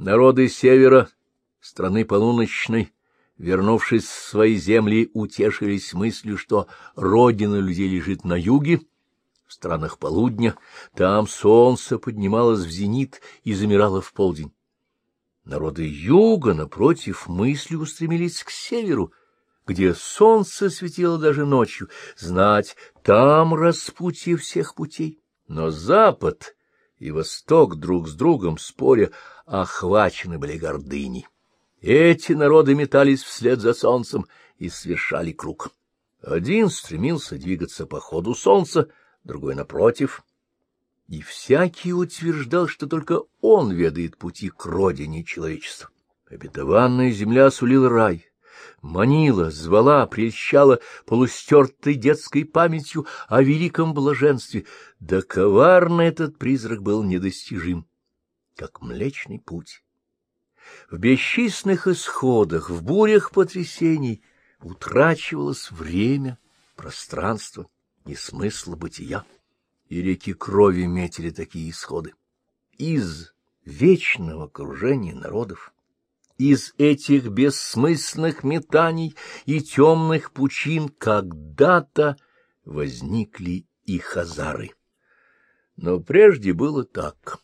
Народы севера, страны полуночной, вернувшись в свои земли, утешились мыслью, что родина людей лежит на юге, в странах полудня, там солнце поднималось в зенит и замирало в полдень. Народы юга, напротив, мысли устремились к северу, где солнце светило даже ночью, знать, там распутье всех путей. Но запад и восток друг с другом, споря, охвачены были гордыней. Эти народы метались вслед за солнцем и совершали круг. Один стремился двигаться по ходу солнца, другой напротив. И всякий утверждал, что только он ведает пути к родине человечества. Обетованная земля сулила рай, манила, звала, прельщала полустертой детской памятью о великом блаженстве, да коварно этот призрак был недостижим, как Млечный Путь. В бесчисленных исходах, в бурях потрясений утрачивалось время, пространство и смысл бытия, и реки крови метили такие исходы. Из вечного окружения народов, из этих бессмысленных метаний и темных пучин когда-то возникли и хазары. Но прежде было так.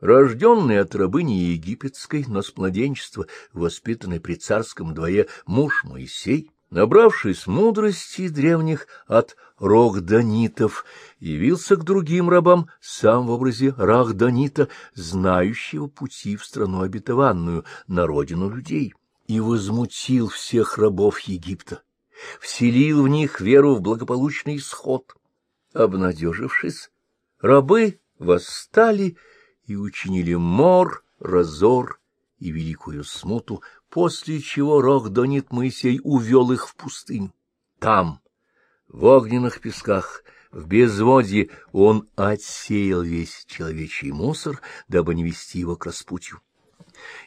Рожденный от рабыни египетской, но с младенчества, воспитанный при царском дворе муж Моисей, набравшись мудрости древних от рогданитов, явился к другим рабам сам в образе рахданита, знающего пути в страну обетованную, на родину людей, и возмутил всех рабов Египта, вселил в них веру в благополучный исход. Обнадежившись, рабы восстали и учинили мор, разор и великую смуту, после чего Рох-Донит Моисей увел их в пустыню. Там, в огненных песках, в безводье, он отсеял весь человечий мусор, дабы не вести его к распутью.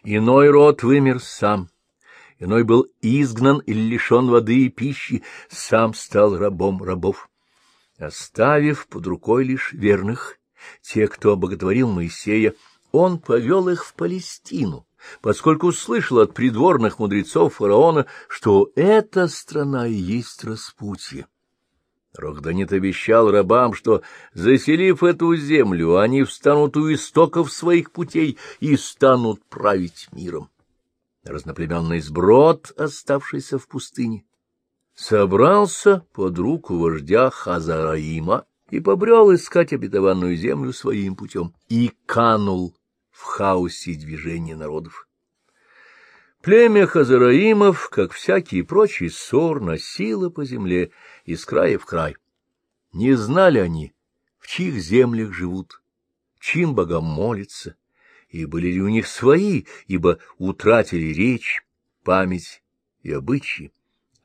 Иной род вымер сам, иной был изгнан или лишен воды и пищи, сам стал рабом рабов, оставив под рукой лишь верных, тех, кто обоготворил Моисея, он повел их в Палестину, поскольку услышал от придворных мудрецов фараона, что эта страна и есть распутье. Рохданит обещал рабам, что, заселив эту землю, они встанут у истоков своих путей и станут править миром. Разноплеменный сброд, оставшийся в пустыне, собрался под руку вождя Хазараима и побрел искать обетованную землю своим путем, и канул в хаосе движения народов. Племя Хазараимов, как всякий прочий ссор, носило по земле из края в край. Не знали они, в чьих землях живут, чьим богам молятся, и были ли у них свои, ибо утратили речь, память и обычаи,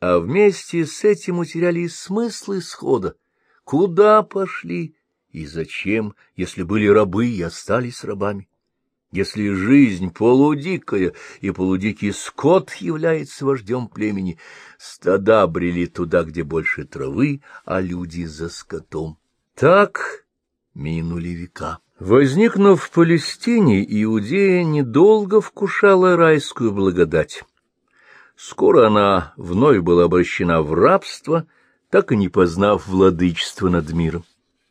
а вместе с этим утеряли и смысл исхода, куда пошли и зачем, если были рабы и остались рабами. Если жизнь полудикая и полудикий скот является вождем племени, стада брели туда, где больше травы, а люди за скотом. Так минули века. Возникнув в Палестине, Иудея недолго вкушала райскую благодать. Скоро она вновь была обращена в рабство, так и не познав владычество над миром.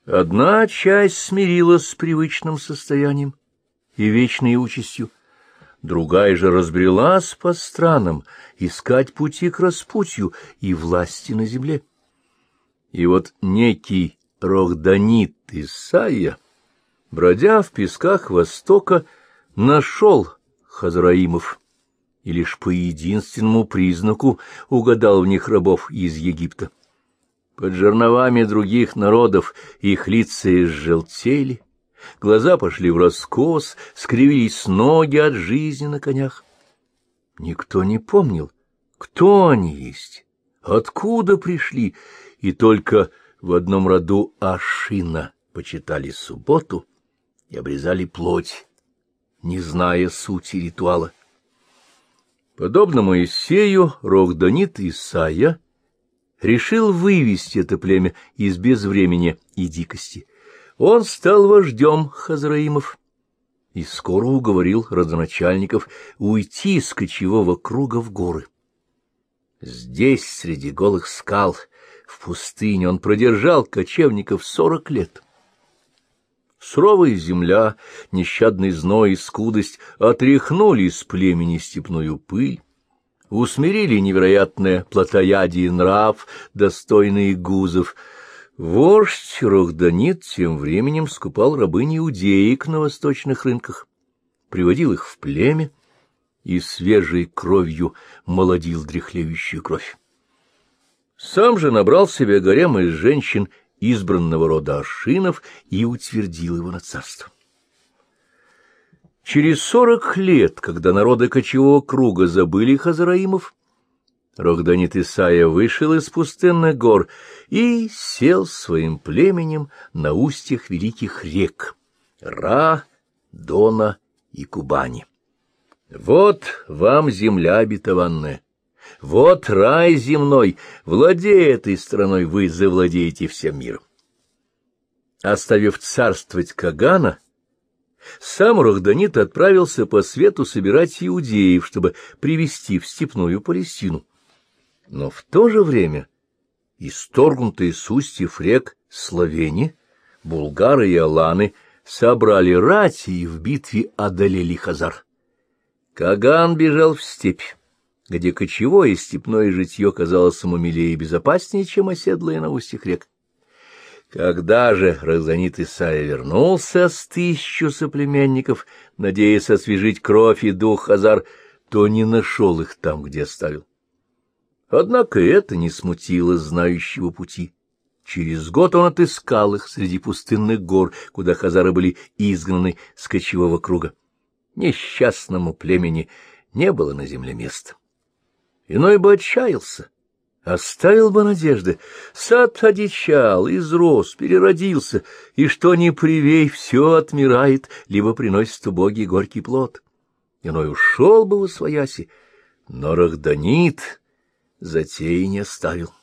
Одна часть смирилась с привычным состоянием, и вечной участью. Другая же разбрелась по странам искать пути к распутью и власти на земле. И вот некий Рохданит Исаия, бродя в песках Востока, нашел Хазраимов и лишь по единственному признаку угадал в них рабов из Египта. Под жерновами других народов их лица изжелтели, глаза пошли в раскос, скривились ноги от жизни на конях. Никто не помнил, кто они есть, откуда пришли, и только в одном роду Ашина почитали субботу и обрезали плоть, не зная сути ритуала. Подобно Моисею, Рогданит Исаия решил вывести это племя из безвремени и дикости — он стал вождем Хазраимов и скоро уговорил родоначальников уйти с кочевого круга в горы. Здесь, среди голых скал, в пустыне, он продержал кочевников сорок лет. Суровая земля, нещадный зной и скудость отряхнули с племени степную пыль, усмирили невероятное плотоядие нрав, достойный гузов. Вождь Рохданит тем временем скупал рабынь иудеек на восточных рынках, приводил их в племя и свежей кровью молодил дряхлеющую кровь. Сам же набрал себе гарем из женщин избранного рода Ашинов и утвердил его на царство. Через сорок лет, когда народы кочевого круга забыли Хазараимов, Рогданит Исаия вышел из пустынных гор и сел своим племенем на устьях великих рек Ра, Дона и Кубани. Вот вам земля обетованная, вот рай земной, владея этой страной, вы завладеете всем миром. Оставив царствовать Кагана, сам Рахданит отправился по свету собирать иудеев, чтобы привести в степную Палестину. Но в то же время исторгнутые с устьев рек Словени, булгары и аланы собрали рати и в битве одолели Хазар. Каган бежал в степь, где кочевое и степное житье казалось ему милее и безопаснее, чем оседлые на устьях рек. Когда же Розанит Исаия вернулся с тысячу соплеменников, надеясь освежить кровь и дух Хазар, то не нашел их там, где оставил. Однако это не смутило знающего пути. Через год он отыскал их среди пустынных гор, куда хазары были изгнаны с кочевого круга. Несчастному племени не было на земле места. Иной бы отчаялся, Оставил бы надежды. Сад одичал, изрос, переродился, и что ни привей, все отмирает, либо приносит убогий горький плод. Иной ушел бы в освояси, но Рахданит затеи не оставил.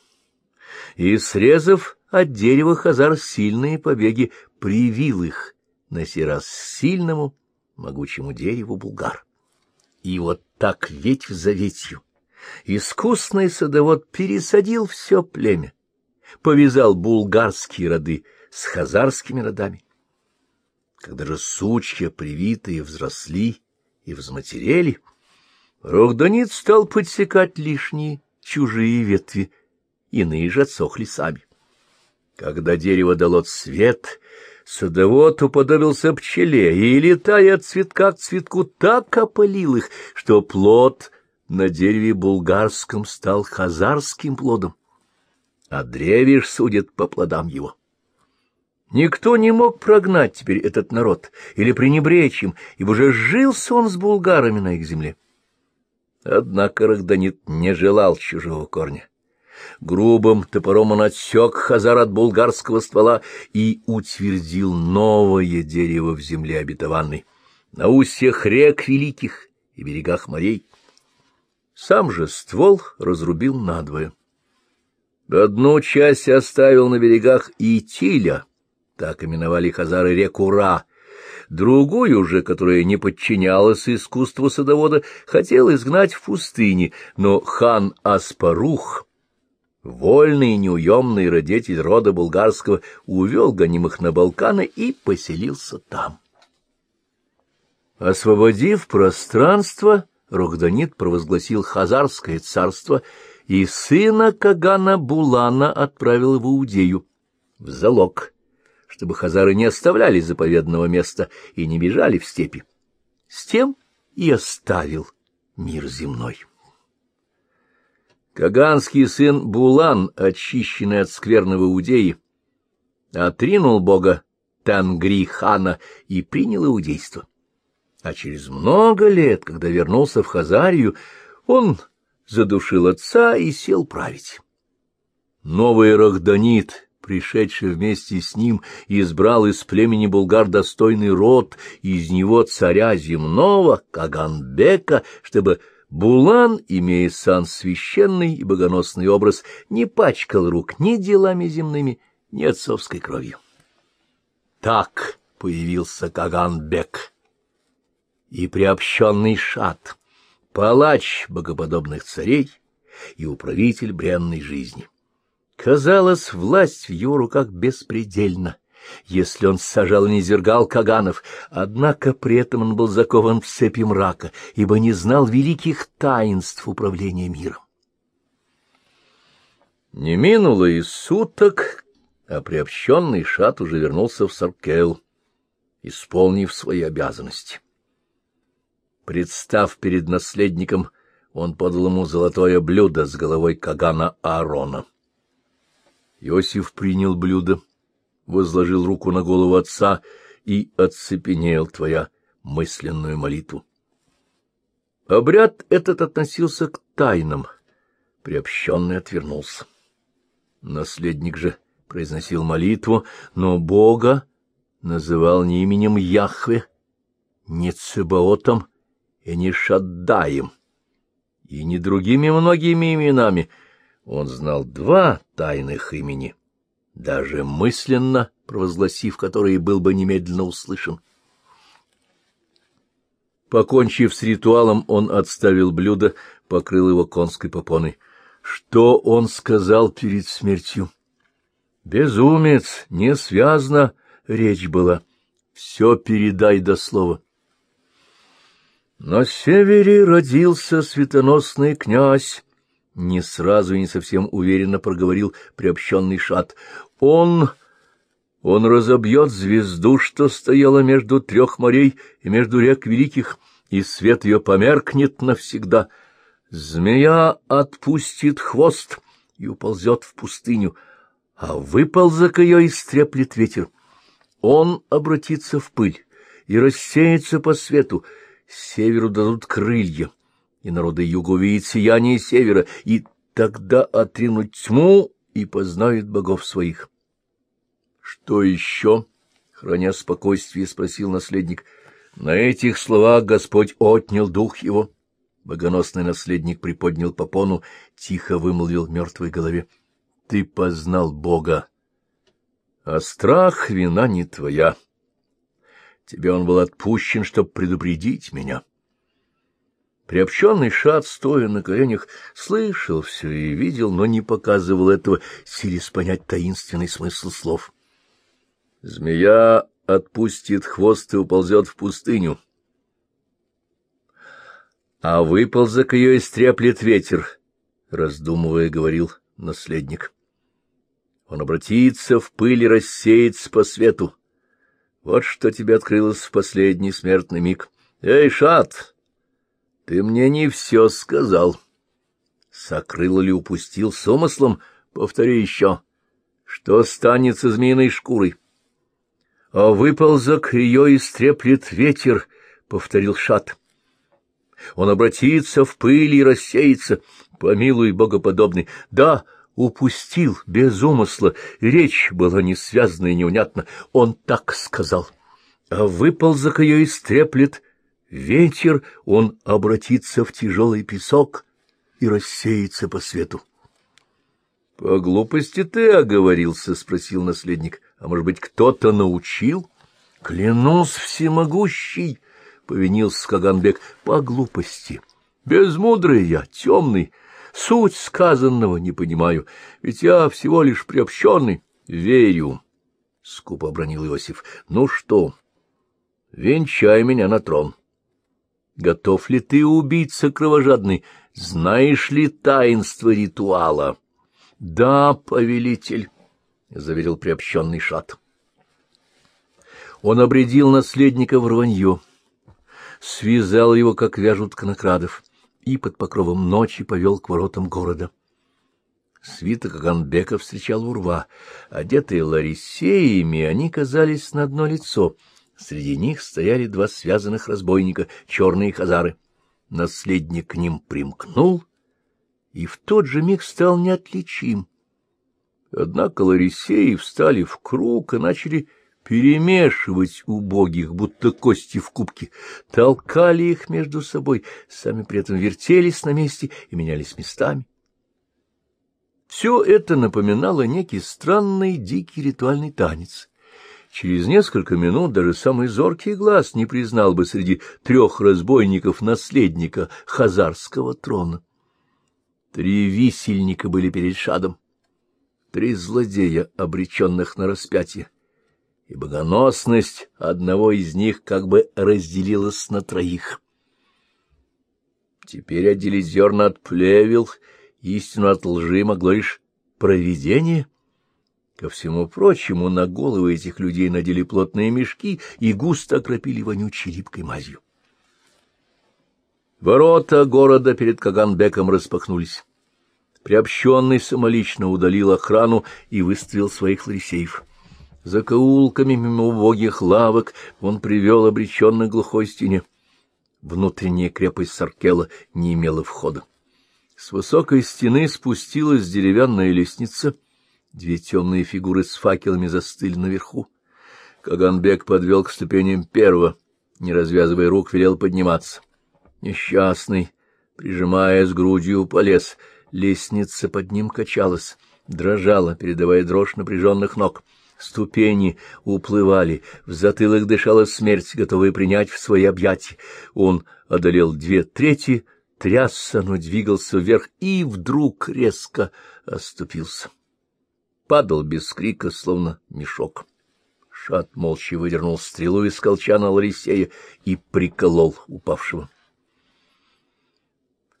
И, срезав от дерева хазар сильные побеги, привил их на сей раз сильному, могучему дереву булгар. И вот так ведь в заветью искусный садовод пересадил все племя, повязал булгарские роды с хазарскими родами. Когда же сучья, привитые, взросли и взматерели, Рогданит стал подсекать лишние чужие ветви, иные же отсохли сами. Когда дерево дало цвет, садовод уподобился пчеле и, летая от цветка к цветку, так опалил их, что плод на дереве булгарском стал хазарским плодом, а древиш судит по плодам его. Никто не мог прогнать теперь этот народ или пренебречь им, ибо уже жился он с булгарами на их земле. Однако Рахданит не желал чужого корня. Грубым топором он отсек хазар от булгарского ствола и утвердил новое дерево в земле обетованной, на устьях рек великих и берегах морей. Сам же ствол разрубил надвое. Одну часть оставил на берегах Итиля, так именовали хазары реку Ра, другую же, которая не подчинялась искусству садовода, хотел изгнать в пустыне, но хан Аспарух, вольный и неуемный родитель рода булгарского, увел гонимых на Балканы и поселился там. Освободив пространство, Рохданит провозгласил Хазарское царство и сына Кагана Булана отправил в Иудею в залог, чтобы хазары не оставляли заповедного места и не бежали в степи. С тем и оставил мир земной. Каганский сын Булан, очищенный от скверного иудеи, отринул бога Тангри-хана и принял иудейство. А через много лет, когда вернулся в Хазарию, он задушил отца и сел править. Новый Рахданит, пришедший вместе с ним, избрал из племени булгар достойный род, из него царя земного, Каганбека, чтобы Булан, имея сан священный и богоносный образ, не пачкал рук ни делами земными, ни отцовской кровью. Так появился Каганбек и приобщенный шат, палач богоподобных царей и управитель бренной жизни. Казалось, власть в его руках беспредельна, если он сажал и не зергал Каганов, однако при этом он был закован в цепи мрака, ибо не знал великих таинств управления миром. Не минуло и суток, а приобщенный шат уже вернулся в Саркел, исполнив свои обязанности. Представ перед наследником, он подал ему золотое блюдо с головой Кагана Аарона. Иосиф принял блюдо, возложил руку на голову отца и оцепенел твоя мысленную молитву. Обряд этот относился к тайнам, приобщенный отвернулся. Наследник же произносил молитву, но Бога называл не именем Яхве, не Цебаотом и не Шаддаем, и не другими многими именами. Он знал два тайных имени, даже мысленно провозгласив которые был бы немедленно услышан. Покончив с ритуалом, он отставил блюдо, покрыл его конской попоной. Что он сказал перед смертью? Безумец, не связано, речь была. Все передай до слова. На севере родился светоносный князь. Не сразу и не совсем уверенно проговорил приобщенный шат. Он... Он разобьет звезду, что стояла между трех морей и между рек великих, и свет ее померкнет навсегда. Змея отпустит хвост и уползет в пустыню, а выползок ее истреплет ветер. Он обратится в пыль и рассеется по свету, северу дадут крылья, и народы юга увидят сияние севера, и тогда отринут тьму и познают богов своих. — Что еще? — храня спокойствие, спросил наследник. На этих словах Господь отнял дух его. Богоносный наследник приподнял попону, тихо вымолвил мертвой голове. — Ты познал Бога, а страх — вина не твоя. Тебе он был отпущен, чтобы предупредить меня. Приобщенный шат, стоя на коленях, слышал все и видел, но не показывал этого, силясь понять таинственный смысл слов. Змея отпустит хвост и уползет в пустыню а выползок ее истреплет ветер, — раздумывая, говорил наследник. Он обратится в пыль и рассеется по свету. Вот что тебе открылось в последний смертный миг. Эй, Шат, ты мне не все сказал. Сокрыл ли упустил с умыслом? Повтори еще. Что станет со змеиной шкурой? А выползок ее истреплет ветер, — повторил Шат. — он обратится в пыль и рассеется. Помилуй, богоподобный, да, упустил, без умысла, речь была не связана и неунятна, он так сказал. А выползок ее истреплет ветер, он обратится в тяжелый песок и рассеется по свету. — По глупости ты оговорился? — спросил наследник. — А может быть, кто-то научил? — Клянусь всемогущий! — повинился Каганбек, — по глупости. Безмудрый я, темный, суть сказанного не понимаю, ведь я всего лишь приобщенный. — Верю, — скупо обронил Иосиф. — Ну что, венчай меня на трон. Готов ли ты, убийца кровожадный, знаешь ли таинство ритуала? — Да, повелитель, — заверил приобщенный шат. Он обредил наследника в рванье связал его, как вяжут конокрадов, и под покровом ночи повел к воротам города. Свиток Аганбека встречал урва. Одетые ларисеями, они казались на одно лицо. Среди них стояли два связанных разбойника, черные хазары. Наследник к ним примкнул и в тот же миг стал неотличим. Однако ларисеи встали в круг и начали перемешивать убогих, будто кости в кубке, толкали их между собой, сами при этом вертелись на месте и менялись местами. Все это напоминало некий странный дикий ритуальный танец. Через несколько минут даже самый зоркий глаз не признал бы среди трех разбойников наследника хазарского трона. Три висельника были перед шадом, три злодея, обреченных на распятие, и богоносность одного из них как бы разделилась на троих. Теперь отделить зерна от плевел, истину от лжи могло лишь провидение — Ко всему прочему, на головы этих людей надели плотные мешки и густо окропили вонючей липкой мазью. Ворота города перед Каганбеком распахнулись. Приобщенный самолично удалил охрану и выставил своих ларисеев. За каулками мимо убогих лавок он привел обреченных глухой стене. Внутренняя крепость Саркела не имела входа. С высокой стены спустилась деревянная лестница — Две темные фигуры с факелами застыли наверху. Каганбек подвел к ступеням первого, не развязывая рук, велел подниматься. Несчастный, прижимая с грудью, полез. Лестница под ним качалась, дрожала, передавая дрожь напряженных ног. Ступени уплывали, в затылок дышала смерть, готовая принять в свои объятия. Он одолел две трети, трясся, но двигался вверх и вдруг резко оступился падал без крика, словно мешок. Шат молча выдернул стрелу из колчана Ларисея и приколол упавшего.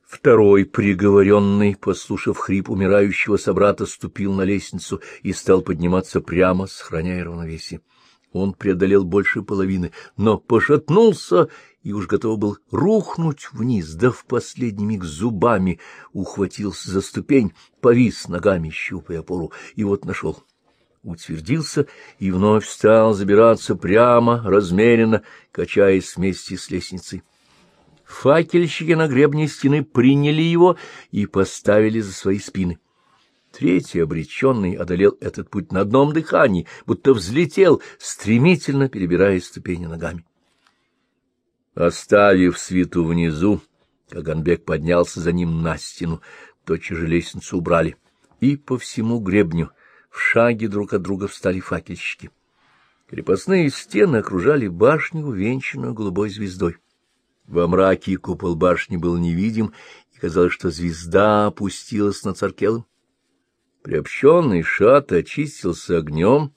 Второй приговоренный, послушав хрип умирающего собрата, ступил на лестницу и стал подниматься прямо, сохраняя равновесие. Он преодолел больше половины, но пошатнулся и уж готов был рухнуть вниз, да в последний миг зубами ухватился за ступень, повис ногами, щупая опору, и вот нашел. Утвердился и вновь стал забираться прямо, размеренно, качаясь вместе с лестницей. Факельщики на гребне стены приняли его и поставили за свои спины. Третий обреченный одолел этот путь на одном дыхании, будто взлетел, стремительно перебирая ступени ногами. Оставив свиту внизу, Каганбек поднялся за ним на стену, тотчас же лестницу убрали, и по всему гребню в шаге друг от друга встали факельщики. Крепостные стены окружали башню, увенчанную голубой звездой. Во мраке купол башни был невидим, и казалось, что звезда опустилась над Царкелом. Приобщенный шат очистился огнем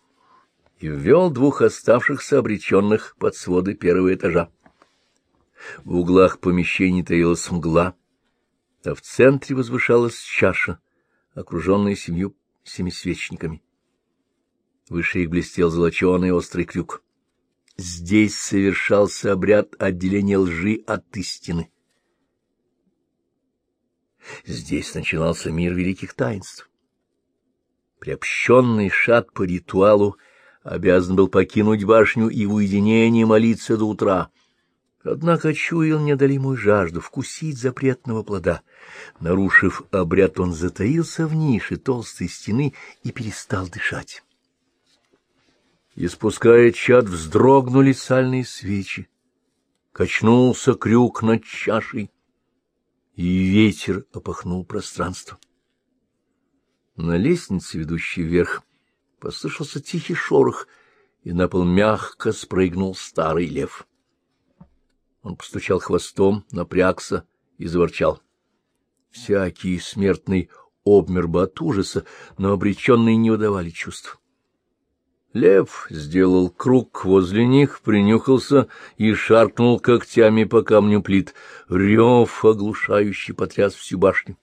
и ввел двух оставшихся обреченных под своды первого этажа. В углах помещений таилась мгла, а в центре возвышалась чаша, окруженная семью семисвечниками. Выше их блестел золоченый острый крюк. Здесь совершался обряд отделения лжи от истины. Здесь начинался мир великих таинств. Приобщенный шат по ритуалу обязан был покинуть башню и в уединении молиться до утра — Однако чуял неодолимую жажду вкусить запретного плода. Нарушив обряд, он затаился в нише толстой стены и перестал дышать. Испуская чад, вздрогнули сальные свечи. Качнулся крюк над чашей, и ветер опахнул пространство. На лестнице, ведущей вверх, послышался тихий шорох, и на пол мягко спрыгнул старый лев. Он постучал хвостом, напрягся и заворчал. Всякий смертный обмер бы от ужаса, но обреченные не выдавали чувств. Лев сделал круг возле них, принюхался и шаркнул когтями по камню плит. Рев оглушающий потряс всю башню.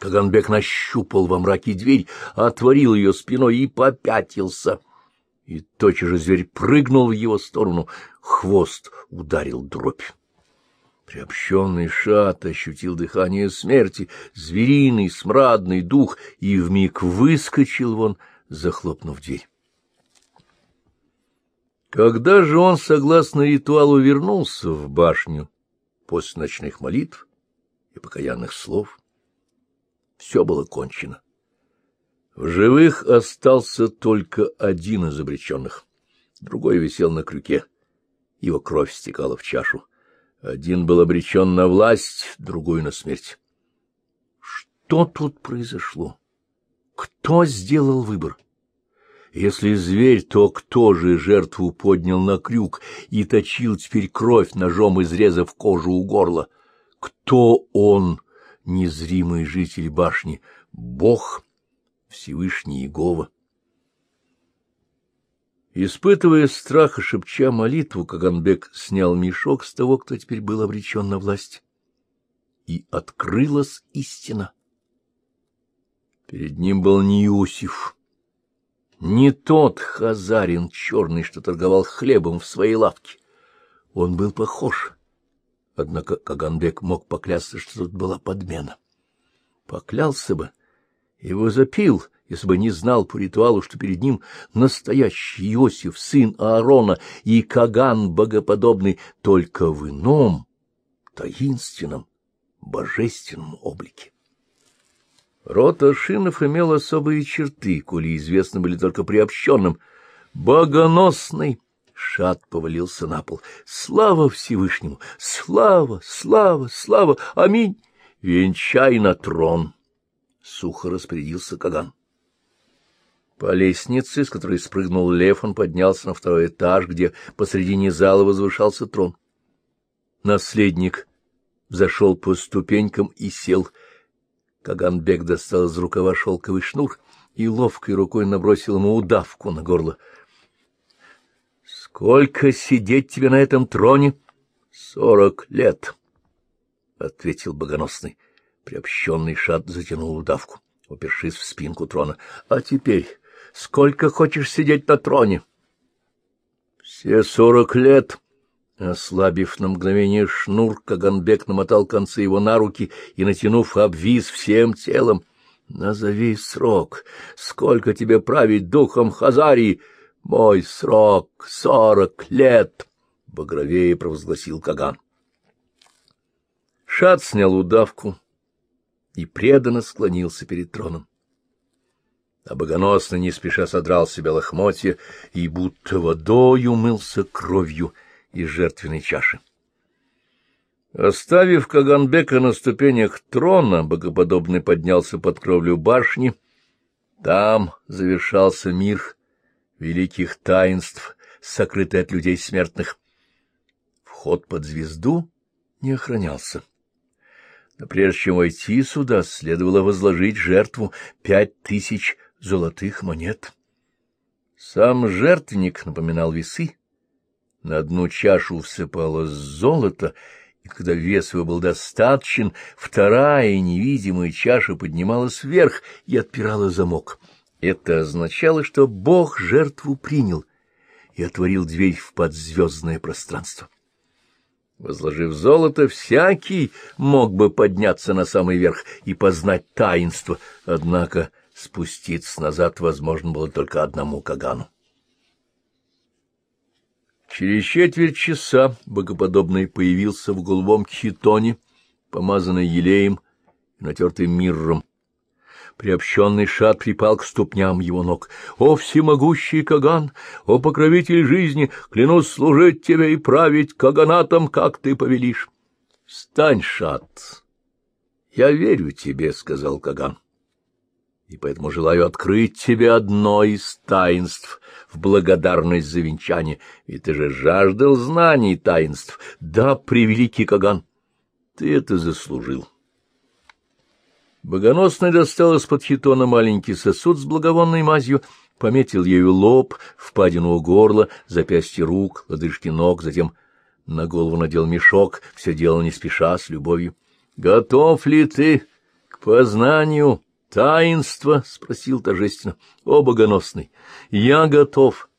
Каганбек нащупал во мраке дверь, отворил ее спиной и попятился — и тотчас же зверь прыгнул в его сторону, хвост ударил дробь. Приобщенный шат ощутил дыхание смерти, звериный, смрадный дух, и вмиг выскочил вон, захлопнув дверь. Когда же он, согласно ритуалу, вернулся в башню после ночных молитв и покаянных слов, все было кончено. В живых остался только один из обреченных. Другой висел на крюке. Его кровь стекала в чашу. Один был обречен на власть, другой — на смерть. Что тут произошло? Кто сделал выбор? Если зверь, то кто же жертву поднял на крюк и точил теперь кровь ножом, изрезав кожу у горла? Кто он, незримый житель башни? Бог, Всевышний Иегова. Испытывая страх и шепча молитву, Каганбек снял мешок с того, кто теперь был обречен на власть. И открылась истина. Перед ним был не Иосиф, не тот хазарин черный, что торговал хлебом в своей лавке. Он был похож. Однако Каганбек мог поклясться, что тут была подмена. Поклялся бы, его запил, если бы не знал по ритуалу, что перед ним настоящий Иосиф, сын Аарона, и Каган богоподобный, только в ином, таинственном, божественном облике. Род Ашинов имел особые черты, коли известны были только приобщенным. Богоносный шат повалился на пол. Слава Всевышнему! Слава, слава, слава! Аминь! Венчай на трон! Сухо распорядился Каган. По лестнице, с которой спрыгнул лев, он поднялся на второй этаж, где посредине зала возвышался трон. Наследник зашел по ступенькам и сел — Каганбек достал из рукава шелковый шнур и ловкой рукой набросил ему удавку на горло. — Сколько сидеть тебе на этом троне? — Сорок лет, — ответил богоносный. Приобщенный шат затянул удавку, упершись в спинку трона. — А теперь сколько хочешь сидеть на троне? — Все сорок лет, — Ослабив на мгновение шнур, Каганбек намотал концы его на руки и, натянув, обвис всем телом. — Назови срок. Сколько тебе править духом Хазарии? — Мой срок — сорок лет! — багровее провозгласил Каган. Шат снял удавку и преданно склонился перед троном. А богоносно не спеша содрал себе лохмотья и будто водой умылся кровью — из жертвенной чаши. Оставив Каганбека на ступенях трона, богоподобный поднялся под кровлю башни. Там завершался мир великих таинств, сокрытый от людей смертных. Вход под звезду не охранялся. Но прежде чем войти сюда, следовало возложить жертву пять тысяч золотых монет. Сам жертвенник напоминал весы, на одну чашу всыпалось золото, и когда вес его был достаточен, вторая невидимая чаша поднималась вверх и отпирала замок. Это означало, что Бог жертву принял и отворил дверь в подзвездное пространство. Возложив золото, всякий мог бы подняться на самый верх и познать таинство, однако спуститься назад возможно было только одному Кагану. Через четверть часа богоподобный появился в голубом хитоне, помазанный елеем и натертым мирром. Приобщенный шат припал к ступням его ног. «О, всемогущий Каган! О, покровитель жизни! Клянусь служить тебе и править Каганатом, как ты повелишь!» «Встань, шат! Я верю тебе», — сказал Каган и поэтому желаю открыть тебе одно из таинств в благодарность за венчание, ведь ты же жаждал знаний таинств. Да, превеликий Каган, ты это заслужил. Богоносный достал из-под хитона маленький сосуд с благовонной мазью, пометил ею лоб, впадину горла, запястье рук, лодыжки ног, затем на голову надел мешок, все делал не спеша, с любовью. — Готов ли ты к познанию Таинство? — спросил торжественно. — О, богоносный, я готов.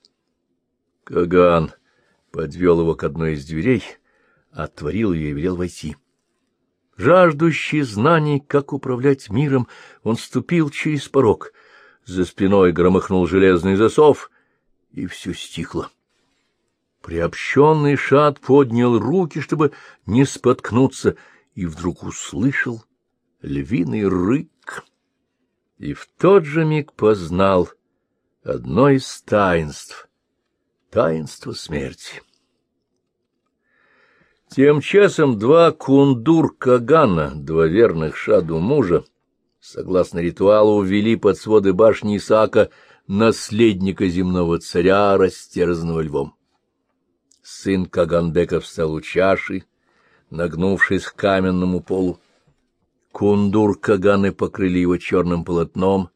Каган подвел его к одной из дверей, отворил ее и велел войти. Жаждущий знаний, как управлять миром, он ступил через порог. За спиной громыхнул железный засов, и все стихло. Приобщенный шат поднял руки, чтобы не споткнуться, и вдруг услышал львиный рык и в тот же миг познал одно из таинств — таинство смерти. Тем часом два кундур-кагана, два верных шаду мужа, согласно ритуалу, ввели под своды башни Исаака наследника земного царя, растерзанного львом. Сын Каганбека встал у чаши, нагнувшись к каменному полу. Кундур Каганы покрыли его черным полотном,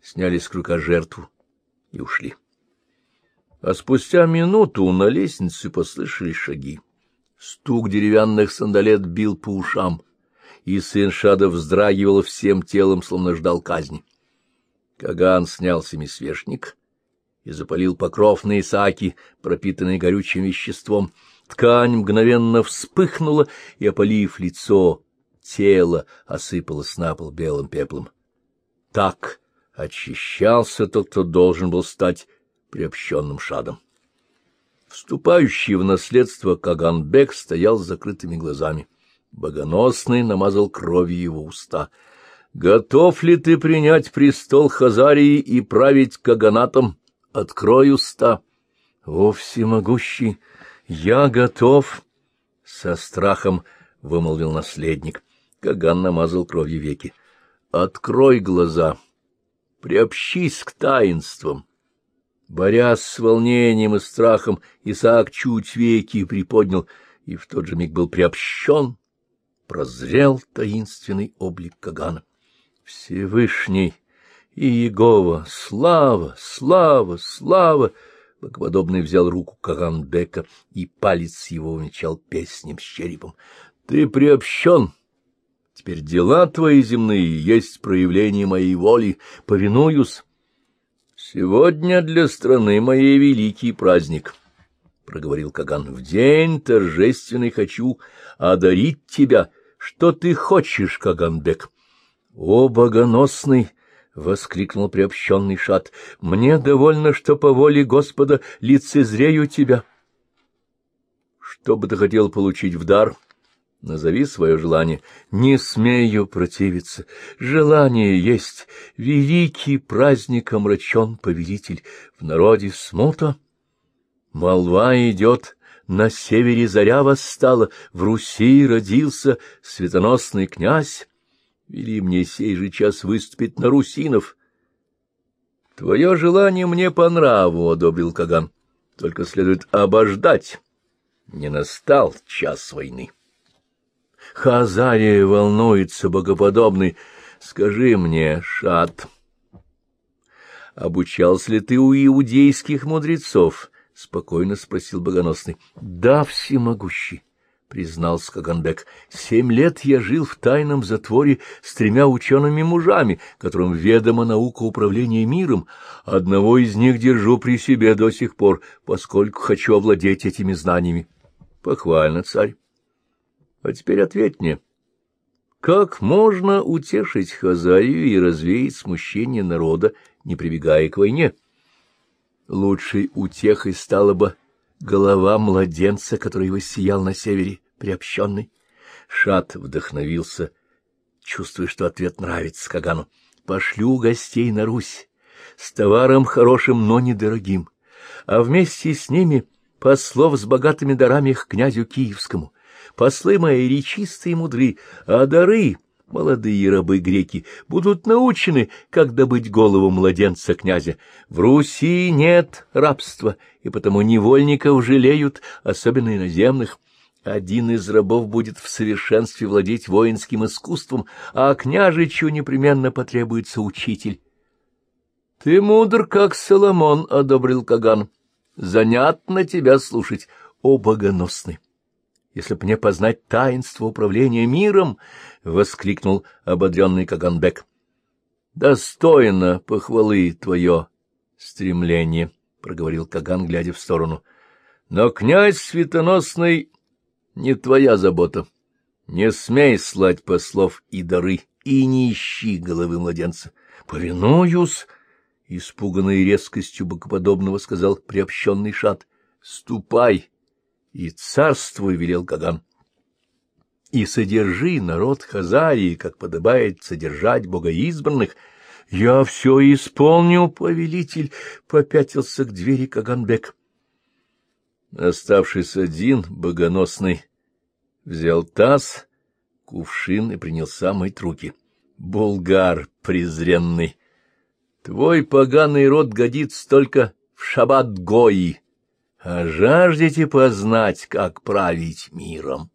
сняли с крюка жертву и ушли. А спустя минуту на лестнице послышались шаги. Стук деревянных сандалет бил по ушам, и сын Шада вздрагивал всем телом, словно ждал казни. Каган снял семисвешник и запалил покров на Исааки, пропитанный горючим веществом. Ткань мгновенно вспыхнула и, опалив лицо, тело осыпалось на пол белым пеплом. Так очищался тот, кто должен был стать приобщенным шадом. Вступающий в наследство Каганбек стоял с закрытыми глазами. Богоносный намазал кровью его уста. — Готов ли ты принять престол Хазарии и править Каганатом? Открой уста. — О, всемогущий, я готов! — со страхом вымолвил наследник. Каган намазал кровью веки. — Открой глаза, приобщись к таинствам. Борясь с волнением и страхом, Исаак чуть веки приподнял, и в тот же миг был приобщен, прозрел таинственный облик Кагана. Всевышний и Егова, слава, слава, слава! Богоподобный взял руку Каганбека, и палец его умечал песнем с черепом. — Ты приобщен! Теперь дела твои земные есть проявление моей воли. Повинуюсь. Сегодня для страны моей великий праздник, — проговорил Каган. — В день торжественный хочу одарить тебя. Что ты хочешь, Каганбек? — О, богоносный! — воскликнул приобщенный шат. — Мне довольно, что по воле Господа лицезрею тебя. — Что бы ты хотел получить в дар? Назови свое желание. Не смею противиться. Желание есть. Великий праздник омрачен повелитель. В народе смута. Молва идет. На севере заря восстала. В Руси родился светоносный князь. Вели мне сей же час выступить на русинов. Твое желание мне по нраву, — одобрил Каган. Только следует обождать. Не настал час войны. Хазария волнуется, богоподобный. Скажи мне, Шат, обучался ли ты у иудейских мудрецов? — спокойно спросил богоносный. — Да, всемогущий, — признался Каганбек. — Семь лет я жил в тайном затворе с тремя учеными мужами, которым ведома наука управления миром. Одного из них держу при себе до сих пор, поскольку хочу овладеть этими знаниями. — Похвально, царь. А теперь ответь мне, как можно утешить Хазарию и развеять смущение народа, не прибегая к войне? Лучшей утехой стала бы голова младенца, который воссиял на севере, приобщенный. Шат вдохновился, чувствуя, что ответ нравится Кагану. «Пошлю гостей на Русь с товаром хорошим, но недорогим, а вместе с ними послов с богатыми дарами к князю Киевскому» послы мои речистые и мудры, а дары, молодые рабы-греки, будут научены, как добыть голову младенца князя. В Руси нет рабства, и потому невольников жалеют, особенно иноземных. Один из рабов будет в совершенстве владеть воинским искусством, а княжичу непременно потребуется учитель. — Ты мудр, как Соломон, — одобрил Каган. — Занятно тебя слушать, о богоносный если б мне познать таинство управления миром, — воскликнул ободренный Каганбек. — Достойно похвалы твое стремление, — проговорил Каган, глядя в сторону. — Но, князь светоносный, не твоя забота. Не смей слать послов и дары, и не ищи головы младенца. — Повинуюсь! — испуганной резкостью богоподобного сказал приобщенный шат. — Ступай! — и царствуй, — велел Каган. И содержи народ Хазарии, как подобает содержать богоизбранных. Я все исполню, повелитель, — попятился к двери Каганбек. Оставшись один, богоносный, взял таз, кувшин и принялся мыть руки. Булгар презренный! Твой поганый род годится только в шаббат Гои, а жаждете познать, как править миром.